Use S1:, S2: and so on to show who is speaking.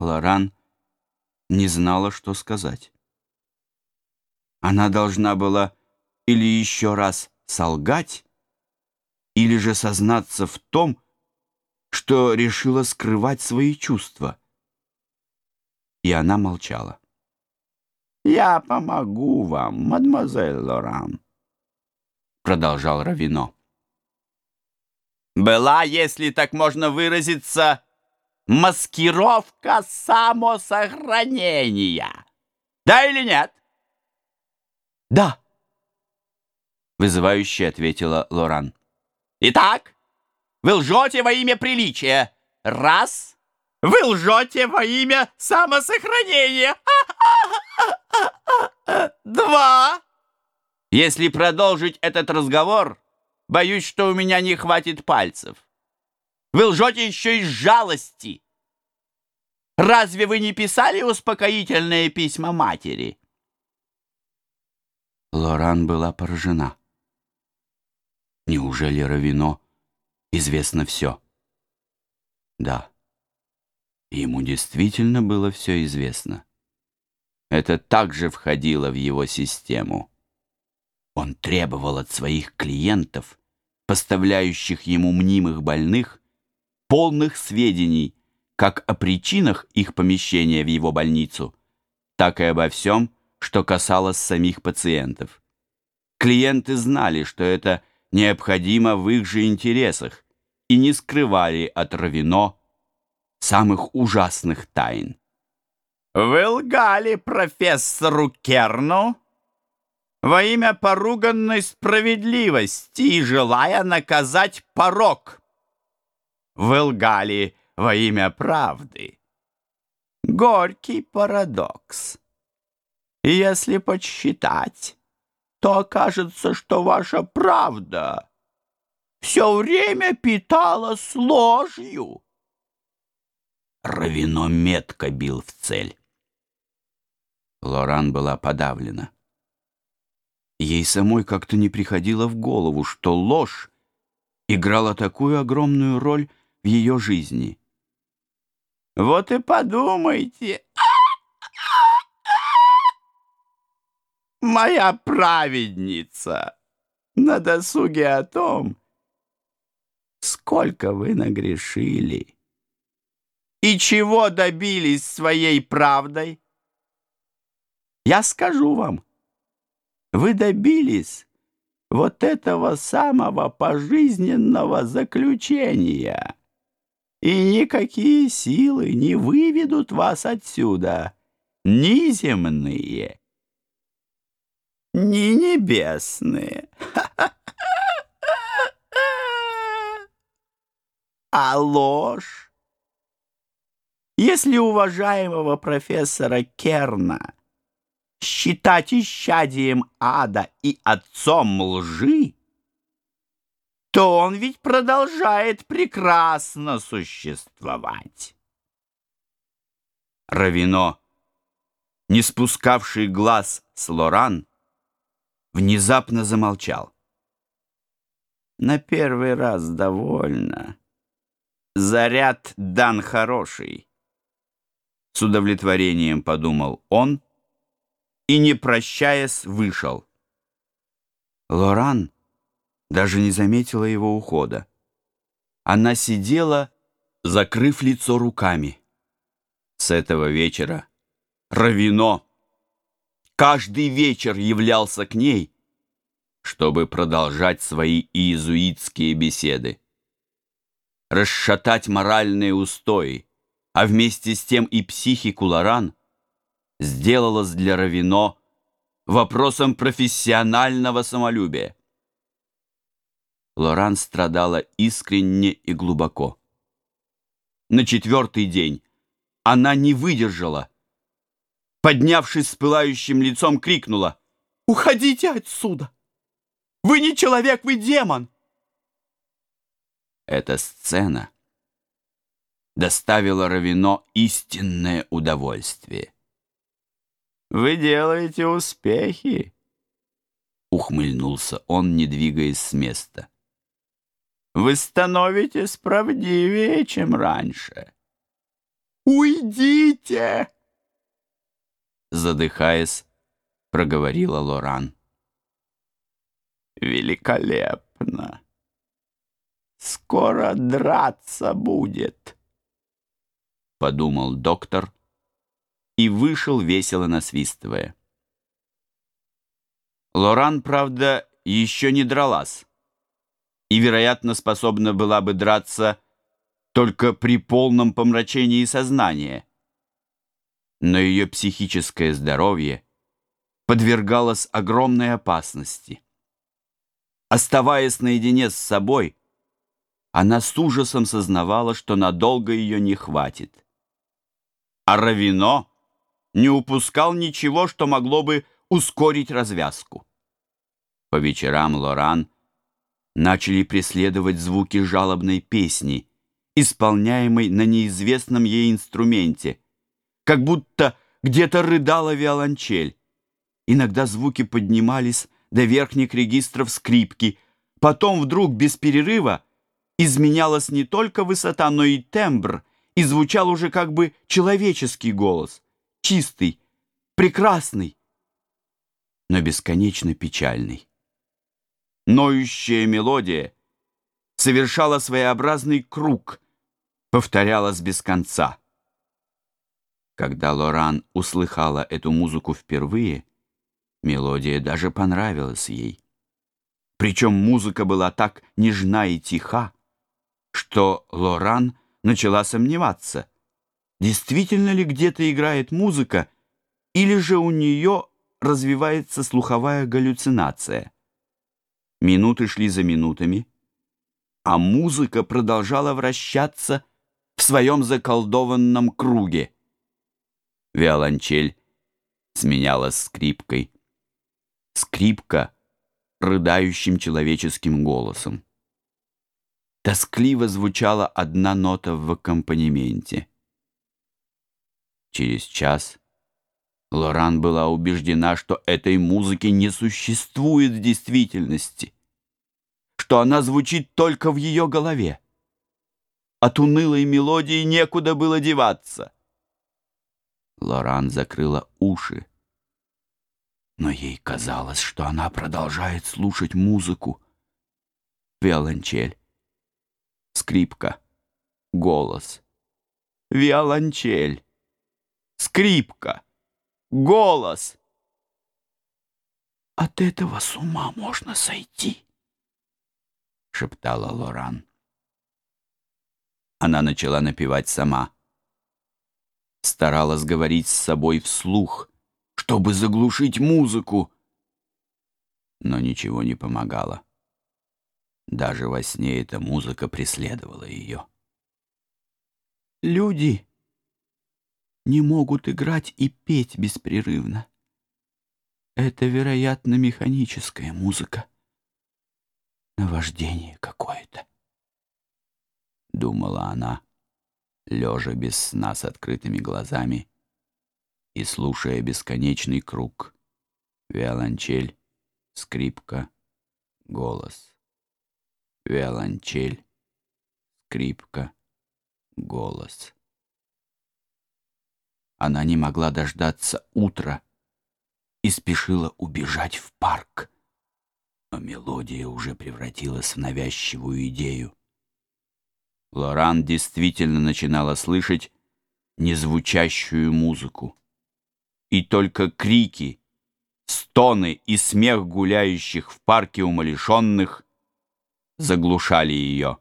S1: Лоран не знала, что сказать. Она должна была или еще раз солгать, или же сознаться в том, что решила скрывать свои чувства. И она молчала.
S2: «Я помогу вам, мадемуазель Лоран», — продолжал Равино. «Была, если так можно выразиться, маскировка самосохранения. Да или нет?»
S1: «Да», — вызывающе ответила Лоран.
S2: «Итак, вы лжете во имя приличия. Раз. Вы лжете во имя самосохранения. Два. Если продолжить этот разговор, боюсь, что у меня не хватит пальцев. Вы лжете еще из жалости. Разве вы не писали успокоительные письма матери?
S1: Лоран была поражена. Неужели Равино известно все? Да, ему действительно было все известно. Это также входило в его систему. Он требовал от своих клиентов, поставляющих ему мнимых больных, полных сведений как о причинах их помещения в его больницу, так и обо всем, что касалось самих пациентов. Клиенты знали, что это необходимо в их же интересах и не скрывали от Равино самых ужасных тайн.
S2: «Вы лгали профессору Керну во имя поруганной справедливости и желая наказать порок. Вы лгали во имя правды. Горький парадокс. Если подсчитать, то окажется, что ваша правда все время питалась ложью.
S1: Равино метко бил в цель. Лоран была подавлена. Ей самой как-то не приходило в голову, что ложь играла такую огромную роль в ее жизни.
S2: «Вот и подумайте!» моя праведница, на досуге о том, сколько вы нагрешили и чего добились своей правдой. Я скажу вам, вы добились вот этого самого пожизненного заключения, и никакие силы не выведут вас отсюда, ни земные, не небесные, а ложь. Если уважаемого профессора Керна считать исчадием ада и отцом лжи, то он ведь продолжает прекрасно существовать.
S1: Равино, не спускавший глаз с Лоран, внезапно замолчал.
S2: На первый раз довольно. Заряд дан хороший.
S1: С удовлетворением подумал он и, не прощаясь, вышел. Лоран даже не заметила его ухода. Она сидела, закрыв лицо руками. С этого вечера Равино каждый вечер являлся к ней, чтобы продолжать свои иезуитские беседы. Расшатать моральные устои, а вместе с тем и психику Лоран сделалось для Равино вопросом профессионального самолюбия. Лоран страдала искренне и глубоко. На четвертый день она не выдержала поднявшись с пылающим лицом, крикнула. «Уходите отсюда! Вы не человек, вы демон!» Эта сцена доставила Равино истинное удовольствие.
S2: «Вы делаете успехи!»
S1: Ухмыльнулся он, не двигаясь с места.
S2: «Вы становитесь правдивее, чем раньше. Уйдите!»
S1: Задыхаясь, проговорила Лоран.
S2: «Великолепно! Скоро драться будет!»
S1: Подумал доктор и вышел, весело насвистывая. Лоран, правда, еще не дралась и, вероятно, способна была бы драться только при полном помрачении сознания. Но ее психическое здоровье подвергалось огромной опасности. Оставаясь наедине с собой, она с ужасом сознавала, что надолго ее не хватит. А Равино не упускал ничего, что могло бы ускорить развязку. По вечерам Лоран начали преследовать звуки жалобной песни, исполняемой на неизвестном ей инструменте, как будто где-то рыдала виолончель. Иногда звуки поднимались до верхних регистров скрипки, потом вдруг без перерыва изменялась не только высота, но и тембр, и звучал уже как бы человеческий голос, чистый, прекрасный, но бесконечно печальный. Ноющая мелодия совершала своеобразный круг, повторялась без конца. Когда Лоран услыхала эту музыку впервые, мелодия даже понравилась ей. Причем музыка была так нежна и тиха, что Лоран начала сомневаться, действительно ли где-то играет музыка, или же у нее развивается слуховая галлюцинация. Минуты шли за минутами, а музыка продолжала вращаться в своем заколдованном круге. Виолончель сменялась скрипкой. Скрипка — рыдающим человеческим голосом. Тоскливо звучала одна нота в аккомпанементе. Через час Лоран была убеждена, что этой музыки не существует в действительности, что она звучит только в ее голове. От унылой мелодии некуда было деваться. Лоран закрыла уши, но ей казалось, что она продолжает слушать музыку. Виолончель, скрипка, голос. Виолончель, скрипка голос.
S2: «От этого с ума можно сойти», — шептала Лоран.
S1: Она начала напевать сама. Старалась говорить с собой вслух, чтобы заглушить музыку. Но ничего не помогало. Даже во сне эта музыка преследовала ее.
S2: «Люди!» Не могут играть и петь беспрерывно. Это, вероятно, механическая музыка. Наваждение какое-то.
S1: Думала она, лежа без сна с открытыми глазами и слушая бесконечный круг. Виолончель, скрипка, голос. Виолончель, скрипка, голос. Она не могла дождаться утра и спешила убежать в парк. Но мелодия уже превратилась в навязчивую идею. Лоран действительно начинала слышать незвучащую музыку. И только крики, стоны и смех гуляющих в парке умалишенных заглушали ее.